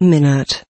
minute.